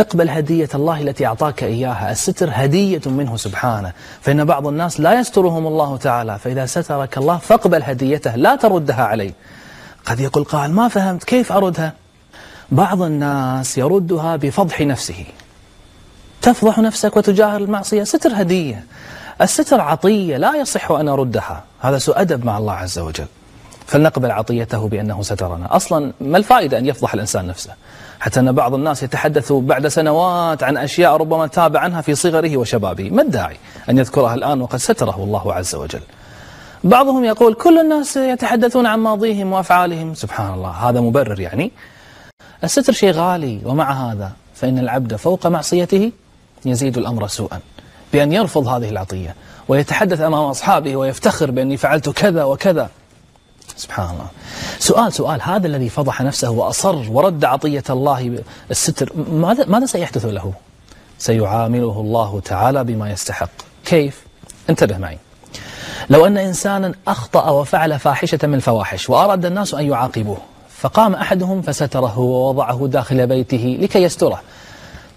اقبل هدية الله التي أعطاك إياها. الستر هدية منه سبحانه. فإن بعض الناس لا يسترهم الله تعالى. فإذا سترك الله فاقبل هديته لا تردها عليه. قد يقول قائل ما فهمت كيف أردها؟ بعض الناس يردها بفضح نفسه. تفضح نفسك وتجاهر المعصية. ستر هدية. الستر عطية لا يصح أن أردها. هذا سوء أدب مع الله عز وجل. فلنقبل عطيته بأنه سترنا. أصلا ما الفائدة أن يفضح الإنسان نفسه؟ حتى أن بعض الناس يتحدث بعد سنوات عن أشياء ربما تاب عنها في صغره وشبابه. ما الداعي أن يذكرها الآن وقد ستره الله عز وجل؟ بعضهم يقول كل الناس يتحدثون عن ماضيهم وأفعالهم. سبحان الله هذا مبرر يعني. الستر شيء غالي ومع هذا فإن العبد فوق معصيته يزيد الأمر سوءا بأن يرفض هذه العطية ويتحدث أمام أصحابه ويفتخر بأني فعلت كذا وكذا. سبحان الله. سؤال سؤال هذا الذي فضح نفسه وأصر ورد عطية الله الستر ماذا, ماذا سيحدث له؟ سيعامله الله تعالى بما يستحق. كيف؟ انتبه معي. لو أن إنسانا أخطأ وفعل فاحشة من الفواحش وأراد الناس أن يعاقبوه فقام أحدهم فستره ووضعه داخل بيته لكي يستره.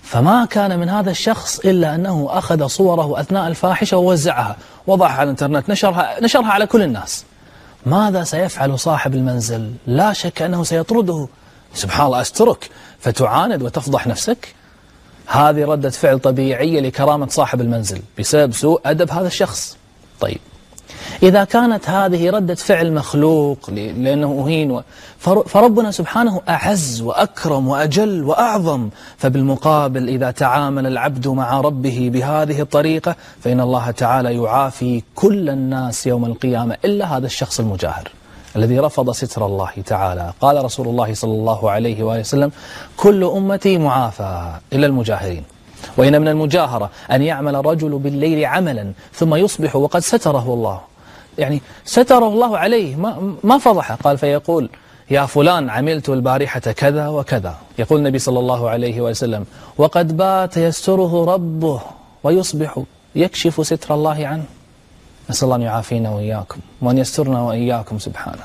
فما كان من هذا الشخص إلا أنه أخذ صوره أثناء الفاحشة ووزعها وضعها على الإنترنت نشرها, نشرها على كل الناس. ماذا سيفعل صاحب المنزل؟ لا شك أنه سيطرده. سبحان الله أسترك. فتعاند وتفضح نفسك. هذه ردة فعل طبيعية لكرامة صاحب المنزل. بسبب سوء أدب هذا الشخص. طيب. إذا كانت هذه ردة فعل مخلوق لأنه أهين فربنا سبحانه أعز وأكرم وأجل وأعظم فبالمقابل إذا تعامل العبد مع ربه بهذه الطريقة فإن الله تعالى يعافي كل الناس يوم القيامة إلا هذا الشخص المجاهر الذي رفض ستر الله تعالى. قال رسول الله صلى الله عليه وآله وسلم كل أمتي معافى إلا المجاهرين. وإن من المجاهرة أن يعمل الرجل بالليل عملا ثم يصبح وقد ستره الله. يعني ستره الله عليه. ما, ما فضحه قال فيقول يا فلان عملت البارحة كذا وكذا. يقول النبي صلى الله عليه وسلم وقد بات يستره ربه ويصبح يكشف ستر الله عنه. نسأل الله أن يعافينا وإياكم وأن يسترنا وإياكم. سبحانه.